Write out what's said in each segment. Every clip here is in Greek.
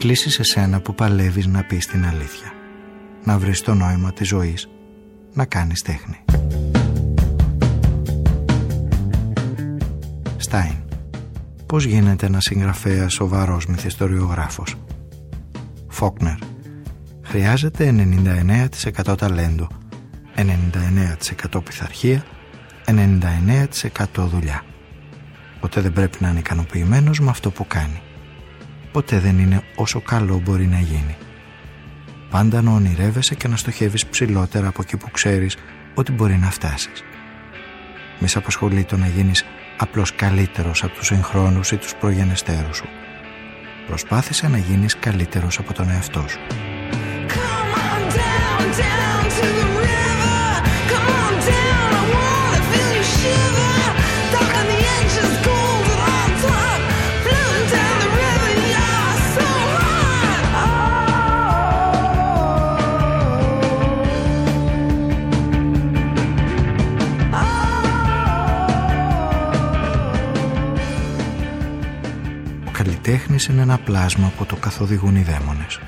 Κλείσεις εσένα που παλεύεις να πεις την αλήθεια. Να βρεις το νόημα της ζωής. Να κάνεις τέχνη. Στάιν. Πώς γίνεται ένα συγγραφέας σοβαρός μυθιστοριογράφος; Φόκνερ. Χρειάζεται 99% ταλέντο, 99% πειθαρχία, 99% δουλειά. Ποτέ δεν πρέπει να είναι ικανοποιημένος με αυτό που κάνει ποτέ δεν είναι όσο καλό μπορεί να γίνει. Πάντα να ονειρεύεσαι και να στοχεύεις ψηλότερα από εκεί που ξέρεις ότι μπορεί να φτάσεις. Μη σε απασχολεί το να γίνεις απλώς καλύτερος από τους εγχρόνους ή τους προγενεστέρους σου. Προσπάθησε να γίνεις καλύτερος από τον εαυτό σου. καλλιτέχνης είναι ένα πλάσμα που το καθοδηγούν οι δαίμονες.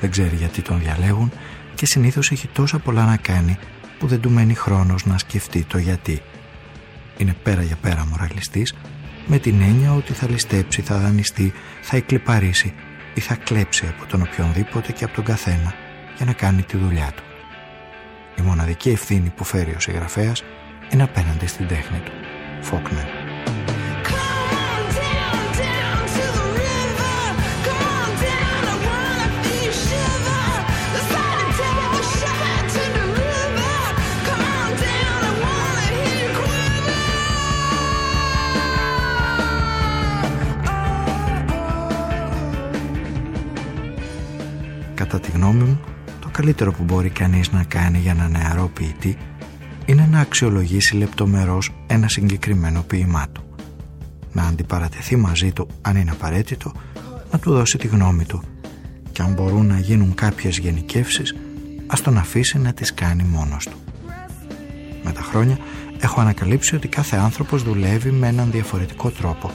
Δεν ξέρει γιατί τον διαλέγουν και συνήθως έχει τόσα πολλά να κάνει που δεν του μένει χρόνος να σκεφτεί το γιατί. Είναι πέρα για πέρα μοραλιστής με την έννοια ότι θα ληστέψει, θα δανειστεί, θα εκλυπαρίσει ή θα κλέψει από τον οποιονδήποτε και από τον καθένα για να κάνει τη δουλειά του. Η μοναδική ευθύνη που φέρει ο συγγραφέας είναι απέναντι στην τέχνη του. Φόκνερ. Κατά τη γνώμη μου, το καλύτερο που μπορεί κανείς να κάνει για ένα νεαρό ποιητή είναι να αξιολογήσει λεπτομερώς ένα συγκεκριμένο ποίημά του. Να αντιπαρατεθεί μαζί του αν είναι απαραίτητο, να του δώσει τη γνώμη του και αν μπορούν να γίνουν κάποιες γενικεύσεις, ας τον αφήσει να τις κάνει μόνος του. Με τα χρόνια έχω ανακαλύψει ότι κάθε άνθρωπος δουλεύει με έναν διαφορετικό τρόπο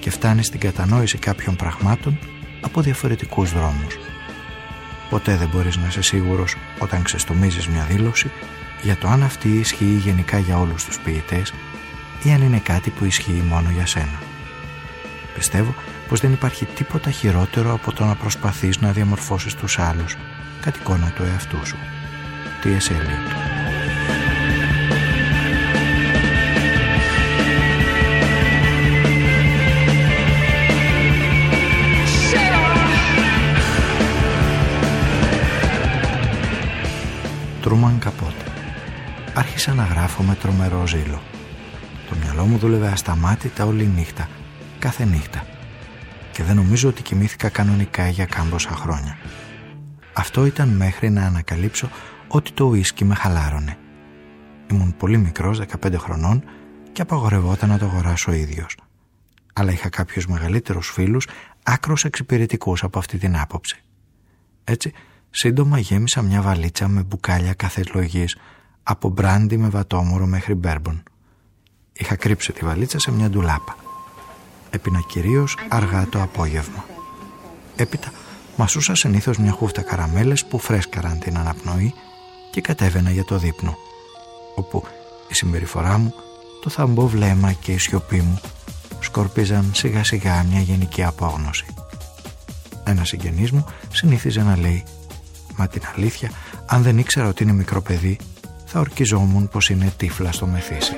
και φτάνει στην κατανόηση κάποιων πραγμάτων από διαφορετικούς δρόμους. Ποτέ δεν μπορείς να είσαι σίγουρος όταν ξεστομίζεις μια δήλωση για το αν αυτή ισχύει γενικά για όλους τους ποιητές ή αν είναι κάτι που ισχύει μόνο για σένα. Πιστεύω πως δεν υπάρχει τίποτα χειρότερο από το να προσπαθείς να διαμορφώσεις τους άλλους κατ' εικόνα του εαυτού σου. T.S. Eliot Τρούμαν Καπότε. Άρχισα να γράφω με τρομερό ζήλο. Το μυαλό μου δούλευε ασταμάτητα όλη νύχτα, κάθε νύχτα. Και δεν νομίζω ότι κοιμήθηκα κανονικά για κάμποσα χρόνια. Αυτό ήταν μέχρι να ανακαλύψω ότι το ουίσκι με χαλάρωνε. Ήμουν πολύ μικρός, 15 χρονών και απαγορευόταν να το αγοράσω ο ίδιος. Αλλά είχα κάποιους μεγαλύτερους φίλους άκρος εξυπηρετικούς από αυτή την άποψη. Έτσι Σύντομα γέμισα μια βαλίτσα με μπουκάλια κάθε λογής, από μπράντι με βατόμουρο μέχρι μπέρμπον. Είχα κρύψει τη βαλίτσα σε μια ντουλάπα. Έπινα κυρίως αργά το απόγευμα. Έπειτα μασούσα συνήθως μια χούφτα καραμέλες που φρέσκαραν την αναπνοή και κατέβαινα για το δείπνο, όπου η συμπεριφορά μου, το θαμπό βλέμμα και η σιωπή μου σκορπίζαν σιγά σιγά μια γενική απόγνωση. Ένας συγγενής μου συνήθιζε να λέει Μα την αλήθεια, αν δεν ήξερα ότι είναι μικρό παιδί, θα ορκιζόμουν πως είναι τύφλα στο μεθύσι.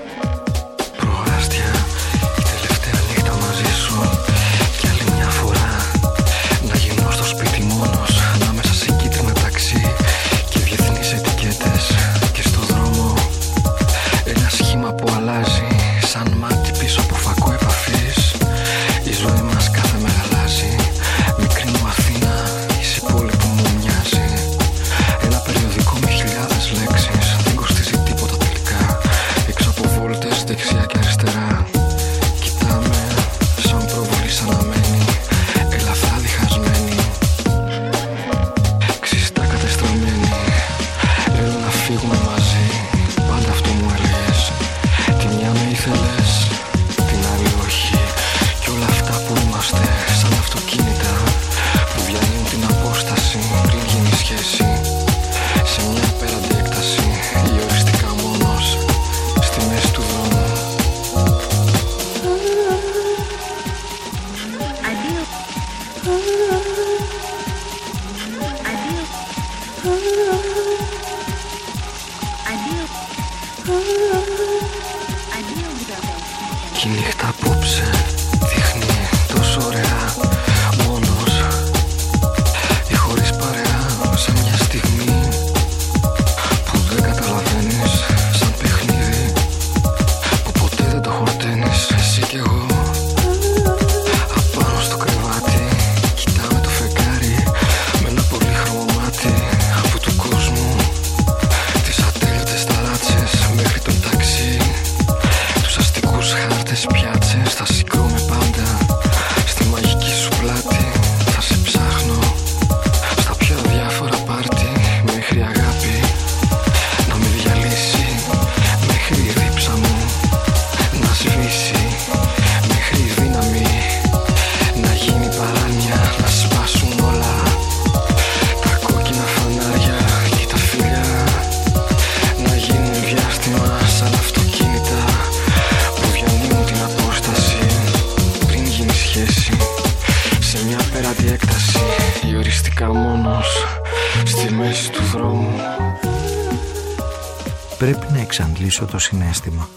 Να εξαντλήσω το συνέστημα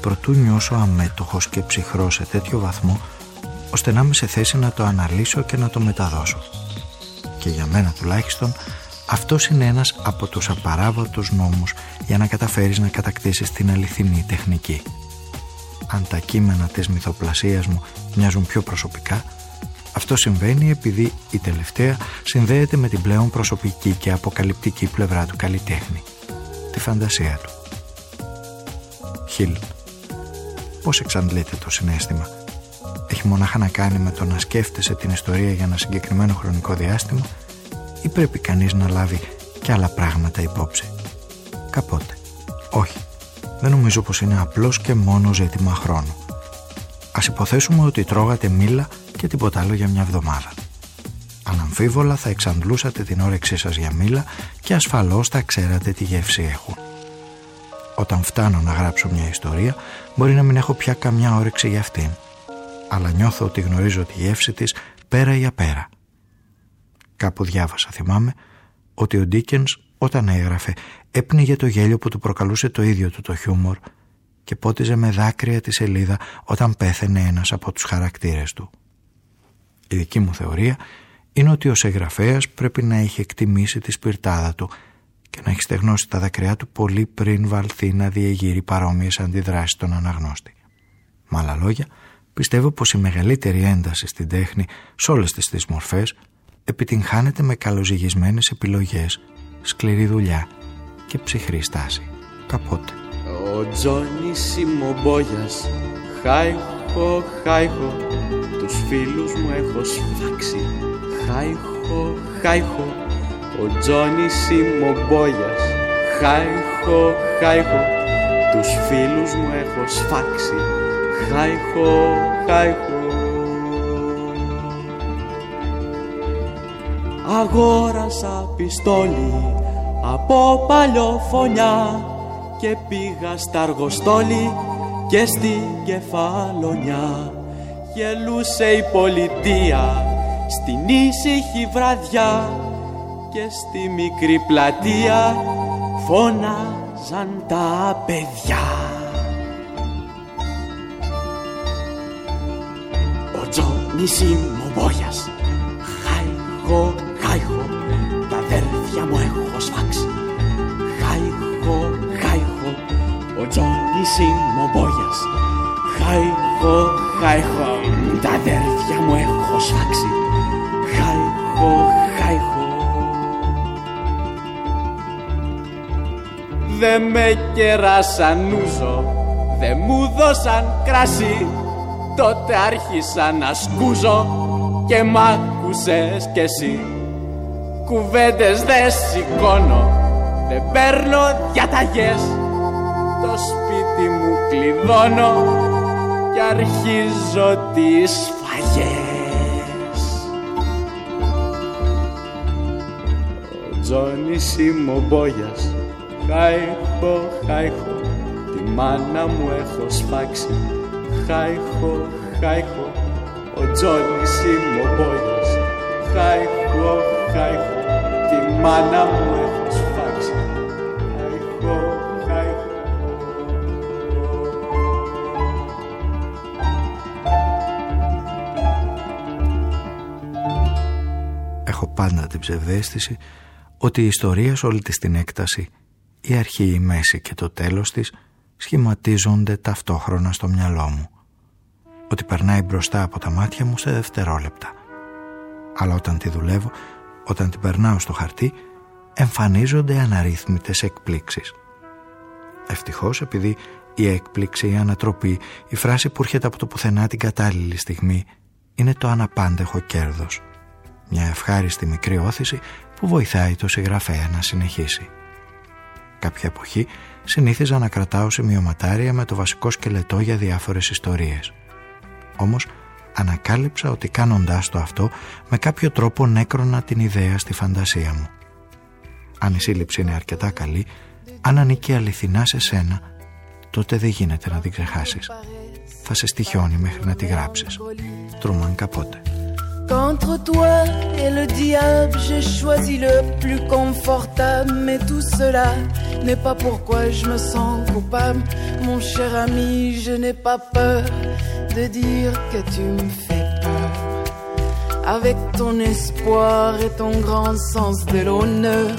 Προτού νιώσω αμέτωχος και ψυχρός σε τέτοιο βαθμό ώστε να είμαι σε θέση να το αναλύσω και να το μεταδώσω. Και για μένα τουλάχιστον αυτός είναι ένας από τους απαράβατους νόμους για να καταφέρεις να κατακτήσεις την αληθινή τεχνική. Αν τα κείμενα της μυθοπλασίας μου μοιάζουν πιο προσωπικά, αυτό συμβαίνει επειδή η τελευταία συνδέεται με την πλέον προσωπική και αποκαλυπτική πλευρά του καλλιτέχνη, τη φαντασία του. Χιλ, πώς εξαντλείται το συνέστημα; Έχει μονάχα να κάνει με το να σκέφτεσαι την ιστορία για ένα συγκεκριμένο χρονικό διάστημα ή πρέπει κανείς να λάβει και άλλα πράγματα υπόψη; Καπότε. Όχι. Δεν νομίζω πως είναι απλώς και μόνος ζήτημα χρόνου. Ας υποθέσουμε ότι τρώγατε μήλα και τίποτα άλλο για μια εβδομάδα. Αναμφίβολα θα εξαντλούσατε την όρεξή σας για μήλα και ασφαλώς θα ξέρατε τι γεύση έχουν. Όταν φτάνω να γράψω μια ιστορία μπορεί να μην έχω πια καμιά όρεξη για αυτήν. Αλλά νιώθω ότι γνωρίζω τη γεύση της πέρα για πέρα. Κάπου διάβασα θυμάμαι ότι ο Ντίκενς όταν έγραφε έπνιγε το γέλιο που του προκαλούσε το ίδιο του το χιούμορ και πότιζε με δάκρυα τη σελίδα όταν πέθαινε ένας από τους χαρακτήρες του. Η δική μου θεωρία είναι ότι ο συγγραφέα πρέπει να έχει εκτιμήσει τη σπιρτάδα του και να έχεις στεγνώσει τα δάκρυά του πολύ πριν βαλθεί να διεγείρει παρόμοιες αντιδράσεις στον αναγνώστη. Με άλλα λόγια, πιστεύω πως η μεγαλύτερη ένταση στην τέχνη σε όλες τις, τις μορφές επιτυγχάνεται με καλοζυγισμένες επιλογές, σκληρή δουλειά και ψυχρή στάση. Καπότε. Ο Τζόνι Σιμομπόγιας Χάιχο, χάιχο Τους φίλους μου έχω σφάξει Χάιχο, χάιχο Ο Τζόνι Σιμομπόγιας. Χάιχο, χάιχο Τους φίλους μου έχω σφάξει. Χάιχο, χάιχο Αγόρασα πιστόλι από παλιοφωνιά και πήγα στα αργοστόλη και στην κεφαλονιά. Γελούσε η πολιτεία στην ήσυχη βραδιά και στη μικρή πλατεία φώναζαν τα παιδιά. Ο Τζόνις Ημομπόγιας χάιχο, χάιχο τα αδέρφια μου έχω σφάξει χάιχο, χάιχο ο Τζόνις Ημομπόγιας χάιχο, χάιχο τα αδέρφια μου έχω σφάξει χάιχο, χάιχο Δε με κεράσαν ούζο, δε μου δώσαν κράσι Τότε άρχισα να σκούζω και μ' άκουσες κι εσύ. Κουβέντες δε σηκώνω, δεν παίρνω διαταγές. Το σπίτι μου κλειδώνω και αρχίζω τις φαγές. Ο Τζόνις είμαι ο Μπόγιας Χάιχο, χάιχο, τη μάνα μου έχω σφάξει Χάιχο, χάιχο, ο Τζόνις είμαι ο Μπόγιας Χάιχο, χάιχο, τη μάνα μου έχω σφάξει Χάιχο, χάιχο. Έχω πάντα την ψευδέστηση ότι η ιστορία σε όλη της την έκταση η αρχή, η μέση και το τέλος της σχηματίζονται ταυτόχρονα στο μυαλό μου. Ότι περνάει μπροστά από τα μάτια μου σε δευτερόλεπτα. Αλλά όταν τη δουλεύω, όταν την περνάω στο χαρτί, εμφανίζονται αναρρύθμιτες εκπλήξεις. Ευτυχώς επειδή η έκπληξη, η ανατροπή, η φράση που έρχεται από το πουθενά την κατάλληλη στιγμή είναι το αναπάντεχο κέρδος. Μια ευχάριστη μικρή όθηση που βοηθάει το συγγραφέα να συνεχίσει. Κάποια εποχή συνήθιζα να κρατάω σημειωματάρια με το βασικό σκελετό για διάφορες ιστορίες. Όμως ανακάλυψα ότι κάνοντάς το αυτό με κάποιο τρόπο νέκρονα την ιδέα στη φαντασία μου. Αν η σύλληψη είναι αρκετά καλή, αν ανήκει αληθινά σε σένα, τότε δεν γίνεται να την ξεχάσεις. Θα σε στοιχιώνει μέχρι να τη γράψεις. Τρούμαν καπότε. Qu'entre toi et le diable, j'ai choisi le plus confortable. Mais tout cela n'est pas pourquoi je me sens coupable. Mon cher ami, je n'ai pas peur de dire que tu me fais peur. Avec ton espoir et ton grand sens de l'honneur.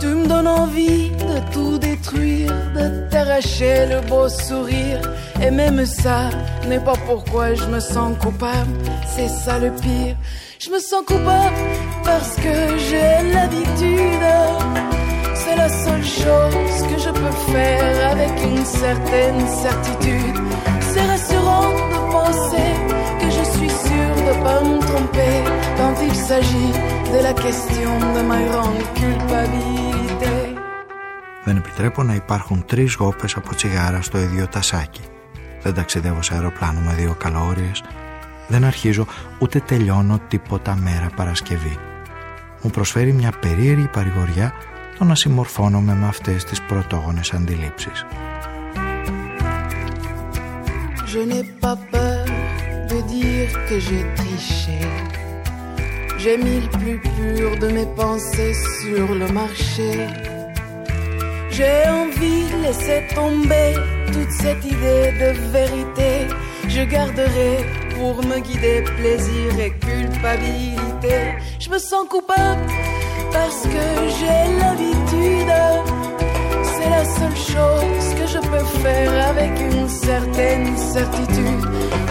Tu me donnes envie de tout détruire, de t'arracher le beau sourire. Et même ça n'est pas pourquoi je me sens coupable, c'est ça le pire. Je me sens coupable parce que j'ai l'habitude. C'est la seule chose que je peux faire avec une certaine certitude. C'est rassurant de penser que de pas me tromper quand il s'agit de la question de ma grande culpabilité. Δεν επιτρέπω να υπάρχουν τρεις γόπες από τσιγάρα στο ίδιο τασάκι. Δεν ταξιδεύω σε αεροπλάνο με δύο καλόριες. Δεν αρχίζω ούτε τελειώνω τίποτα μέρα Παρασκευή. Μου προσφέρει μια περίεργη παρηγοριά το να συμμορφώνομαι με αυτές τις πρωτόγονες αντιλήψεις. Je n'ai pas peur de que j'ai triché. J'ai mis le plus pur de mes pensées sur le marché. J'ai envie de laisser tomber toute cette idée de vérité. Je garderai pour me guider plaisir et culpabilité. Je me sens coupable parce que j'ai l'habitude. C'est la seule chose que je peux faire avec une certaine certitude.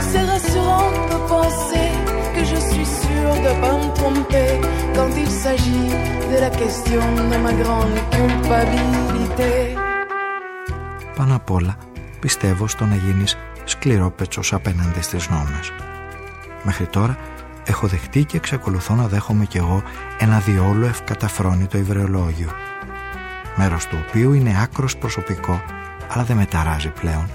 C'est rassurant de penser que je suis sûr de pas me tromper quand il s'agit de la question de ma grande culpabilité. Πάνω απ' όλα πιστεύω στο να γίνεις σκληρόπετσος απέναντι στις νόμες. Μέχρι τώρα έχω δεχτεί και εξακολουθώ να δέχομαι κι εγώ ένα διόλου ευκαταφρόνητο υβρεολόγιο μέρος του οποίου είναι άκρος προσωπικό αλλά δεν με ταράζει πλέον.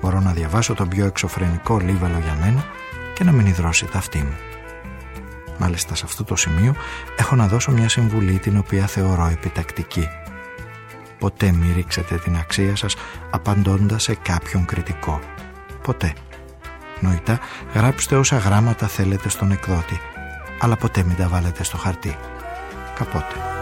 Μπορώ να διαβάσω τον πιο εξωφρενικό λίβαλο για μένα και να μην υδρώσει τα αυτή μου. Μάλιστα σε αυτό το σημείο έχω να δώσω μια συμβουλή την οποία θεωρώ επιτακτική. Ποτέ μη ρίξετε την αξία σας απαντώντας σε κάποιον κριτικό. Ποτέ. Νοητά γράψτε όσα γράμματα θέλετε στον εκδότη, αλλά ποτέ μην τα βάλετε στο χαρτί. Καπότε.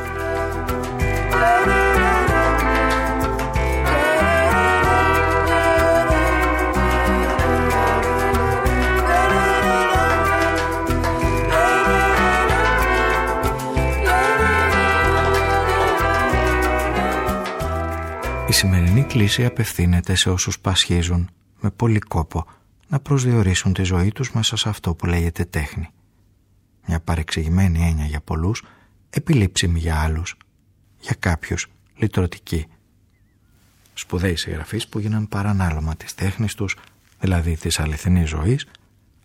Η σημερινή κλίση απευθύνεται σε όσους πασχίζουν με πολύ κόπο να προσδιορίσουν τη ζωή τους μέσα σε αυτό που λέγεται τέχνη. Μια παρεξηγημένη έννοια για πολλούς, επιλήψιμη για άλλους, για κάποιους λυτρωτική. Σπουδαίοι συγγραφείς που γίναν παρανάλωμα της τέχνης τους, δηλαδή της αληθινής ζωής,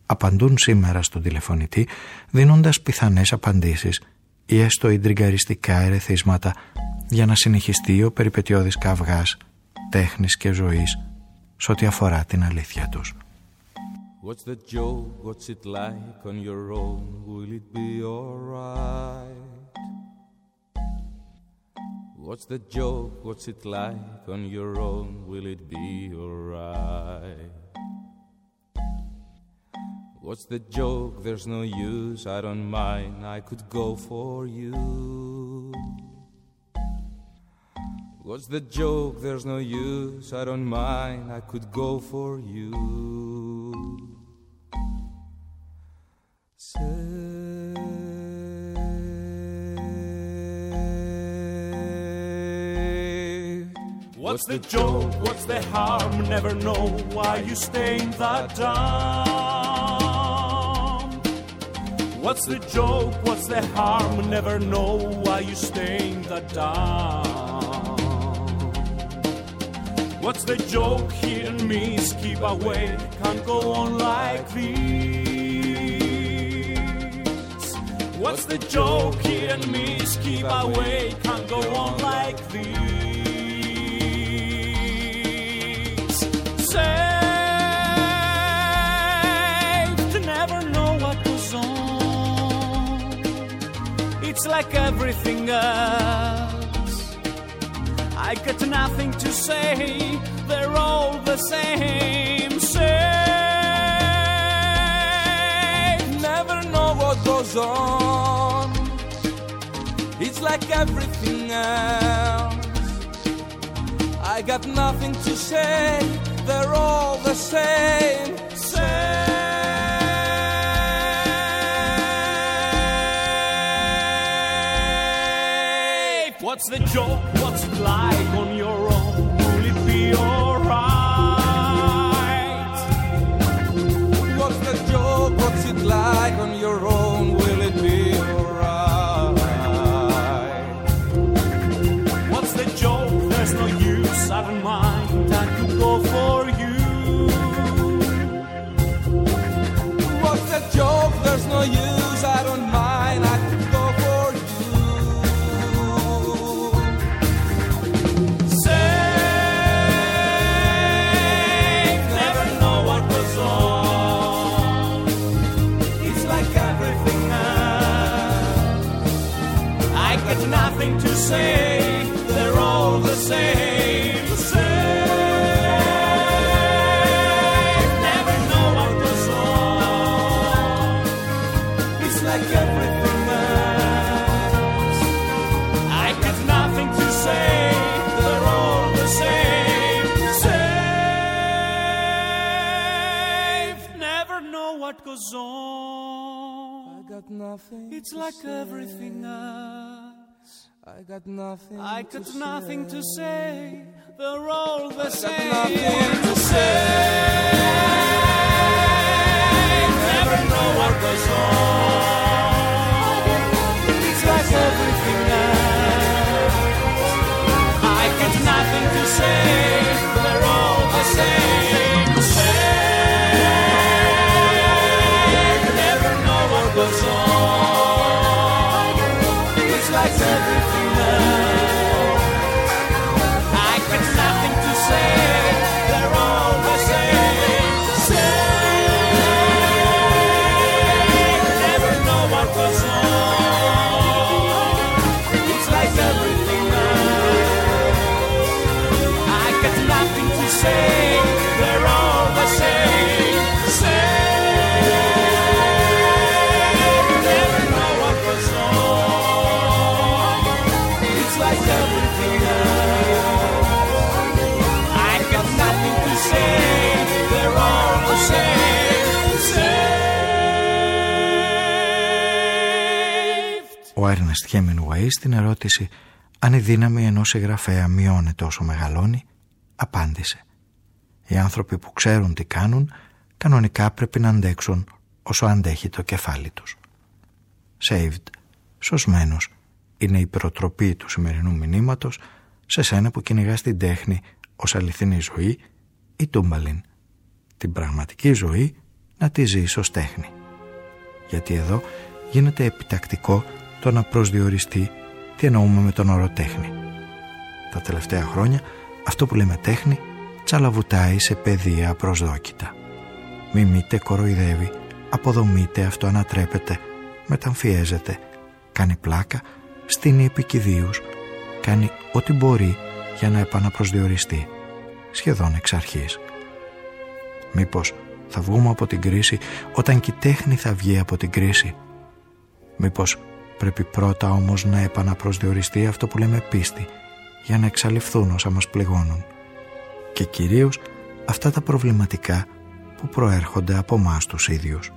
απαντούν σήμερα στον τηλεφωνητή δίνοντας πιθανές απαντήσεις ή έστω ιντριγκαριστικά ερεθίσματα για να συνεχιστεί ο περιπετειώδης καυγάς τέχνης και ζωής σε ό,τι αφορά την αλήθεια τους. What's the joke? What's it like on your own? Will it be alright? What's the joke? What's it like on your own? Will it be alright? What's the joke? There's no use, I don't mind, I could go for you. What's the joke? There's no use, I don't mind, I could go for you. What's the joke? What's the harm? Never know why you staying that down. What's the joke? What's the harm? Never know why you staying that down. What's the joke? He and me keep away. Can't go on like this. What's the joke? He and me keep away. Can't go on like this. Saved never know what goes on. It's like everything else. I got nothing to say, they're all the same. Say, never know what goes on. It's like everything else. I got nothing to say, they're all the same. Safe. What's the joke? What's it like on your own? Will it be alright? Mind. Could go for you. Joke? There's no use. I don't mind. I could go for you. Never know what on. It's like everything else. I nothing to say. Nothing. It's like say. everything else. I got nothing. I to got say. nothing to say. They're all the got same. nothing to say. Never know what goes on. It's like everything else. I got nothing to say. Everything Ο Έρνεστ Χέμινουαί στην ερώτηση αν η δύναμη ενός συγγραφέα μειώνεται όσο μεγαλώνει, απάντησε. Οι άνθρωποι που ξέρουν τι κάνουν, κανονικά πρέπει να αντέξουν όσο αντέχει το κεφάλι τους. Saved, σωσμένος, είναι η προτροπή του σημερινού μηνύματος σε σένα που κυνηγάς την τέχνη ως αληθινή ζωή ή τούμπαλιν. Την πραγματική ζωή να τη ζεις ως τέχνη. Γιατί εδώ γίνεται επιτακτικό το να προσδιοριστεί τι εννοούμε με τον όρο τέχνη. Τα τελευταία χρόνια αυτό που λέμε τέχνη τσαλαβουτάει σε πεδία απροσδόκητα. Μιμείται, κοροϊδεύει, αποδομείται, αυτοανατρέπεται, μεταμφιέζεται, κάνει πλάκα, στείνει επικηδίους, κάνει ό,τι μπορεί για να επαναπροσδιοριστεί, σχεδόν εξ αρχής. Μήπως θα βγούμε από την κρίση όταν και η τέχνη θα βγει από την κρίση; Μήπως πρέπει πρώτα όμως να επαναπροσδιοριστεί αυτό που λέμε πίστη για να εξαλειφθούν όσα μας πληγώνουν. Και κυρίως αυτά τα προβληματικά που προέρχονται από μας τους ίδιους.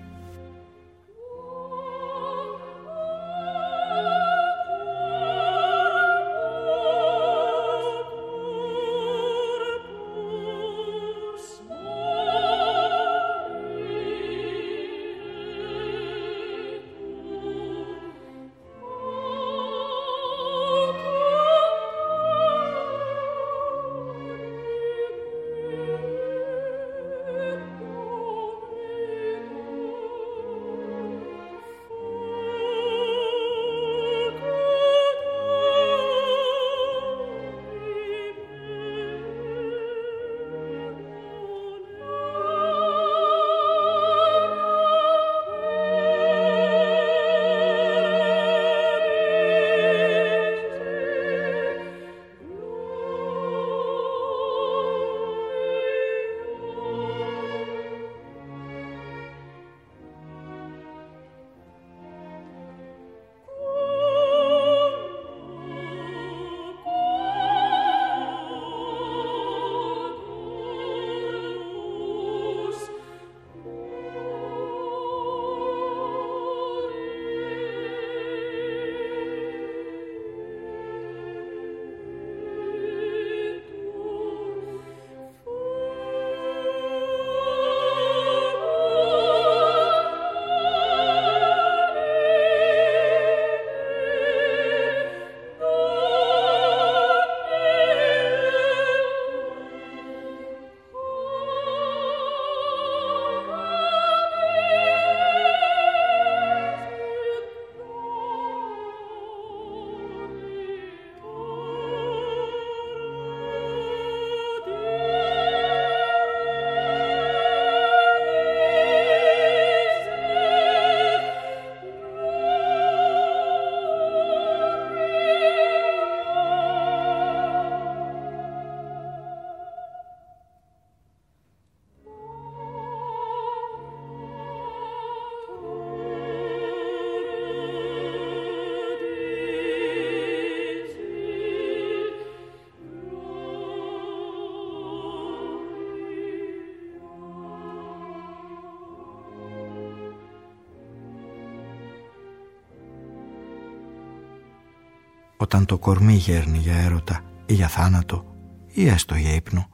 Όταν το κορμί γέρνει για έρωτα ή για θάνατο ή έστω για ύπνο,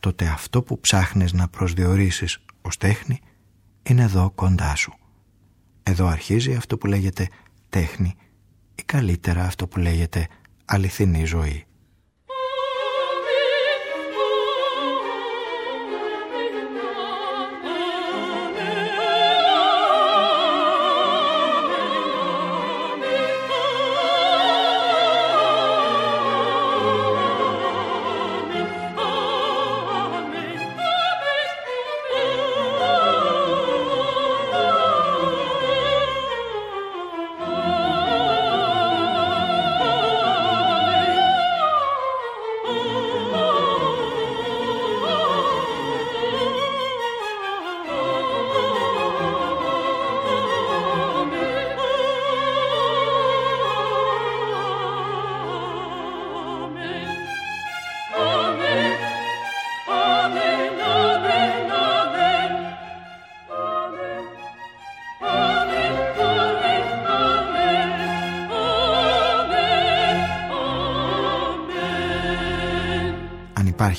τότε αυτό που ψάχνεις να προσδιορίσεις ως τέχνη είναι εδώ κοντά σου. Εδώ αρχίζει αυτό που λέγεται τέχνη ή καλύτερα αυτό που λέγεται αληθινή ζωή.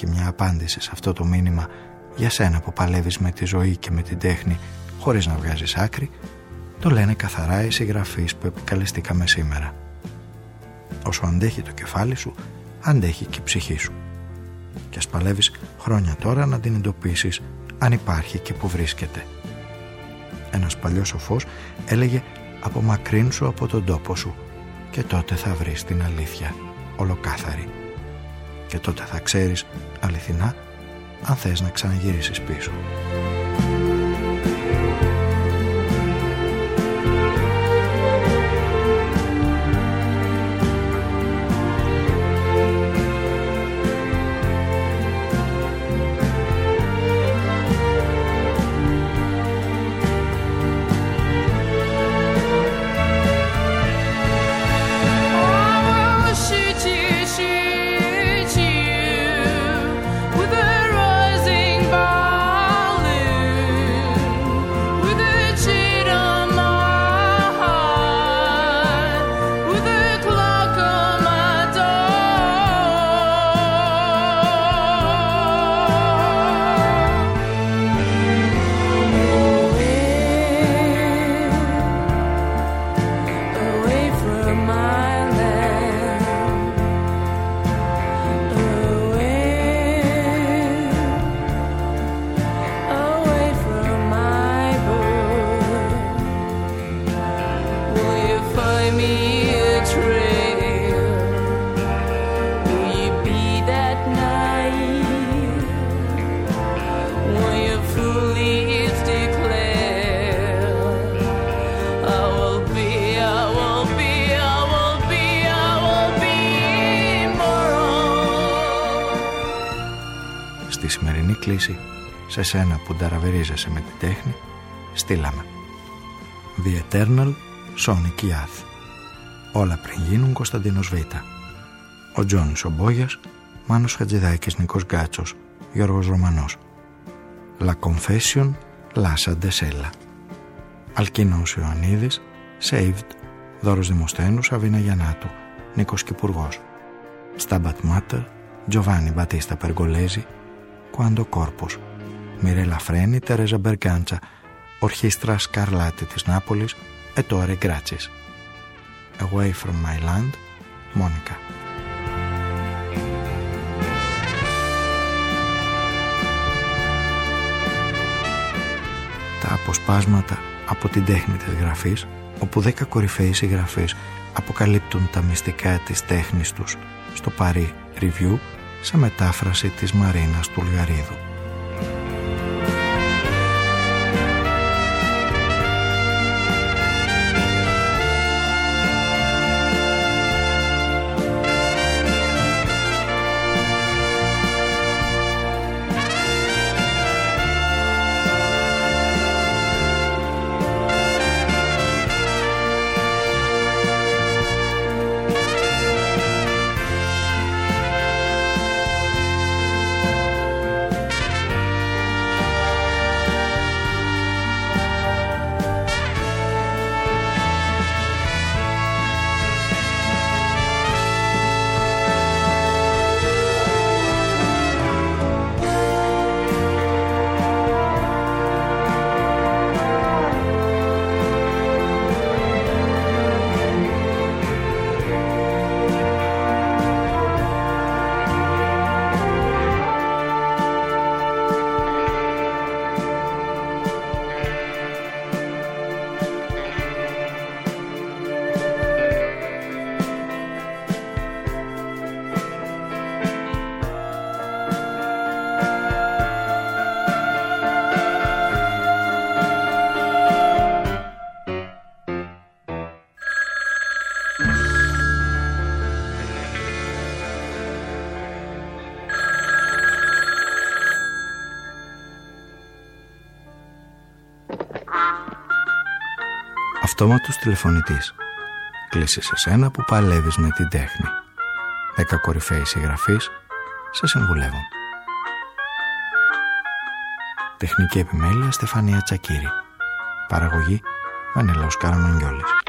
Υπάρχει μια απάντηση σε αυτό το μήνυμα για σένα που παλεύεις με τη ζωή και με την τέχνη χωρίς να βγάζεις άκρη, το λένε καθαρά οι συγγραφείς που επικαλεστήκαμε σήμερα. Όσο αντέχει το κεφάλι σου, αντέχει και η ψυχή σου. Και ας παλεύεις χρόνια τώρα να την εντοπίσεις αν υπάρχει και που βρίσκεται. Ένας παλιός σοφός έλεγε «Απομακρύνσου σου από τον τόπο σου και τότε θα βρεις την αλήθεια ολοκάθαρη» και τότε θα ξέρεις αληθινά αν θες να ξαναγυρίσεις πίσω. Σε σένα που νταραβερίζεσαι με τη τέχνη, στείλαμε. The Eternal Sonic Youth. Όλα πριν γίνουν Κωνσταντίνος Β. Ο Τζόνις Ομπόγιας, Μάνος Χατζηδάκης Νικός Γκάτσος, Γιώργος Ρωμανός. La Confession Λάσα Ντεσέλα. Αλκίνος Ιωαννίδης, Saved, Δώρος Δημοσθένους, Σαβίνα Γιαννάτου, Νίκος Κυπουργός. Stabat Mater, Giovanni Μπατίστα Περγολέζη, Quando Corpus. Μιρέλα Φρένη, Τερέζα Μπεργκάντσα, Ορχήστρα Σκαρλάτη της Νάπολης, Ετόρε Γκράτσις. Away from my land, Μόνικα. Τα αποσπάσματα από την τέχνη της γραφής, όπου δέκα κορυφαίοι συγγραφείς αποκαλύπτουν τα μυστικά της τέχνης τους στο Παρί Review σε μετάφραση της Μαρίνας Τουλγαρίδου. Αυτόματος τηλεφωνητής. Κλείσει σε σένα που παλεύεις με την τέχνη. Δέκα κορυφαίοι συγγραφείς σε συμβουλεύουν. Τεχνική επιμέλεια Στεφανία Τσακύρη. Παραγωγή Βανελαός Καραμανιόλης.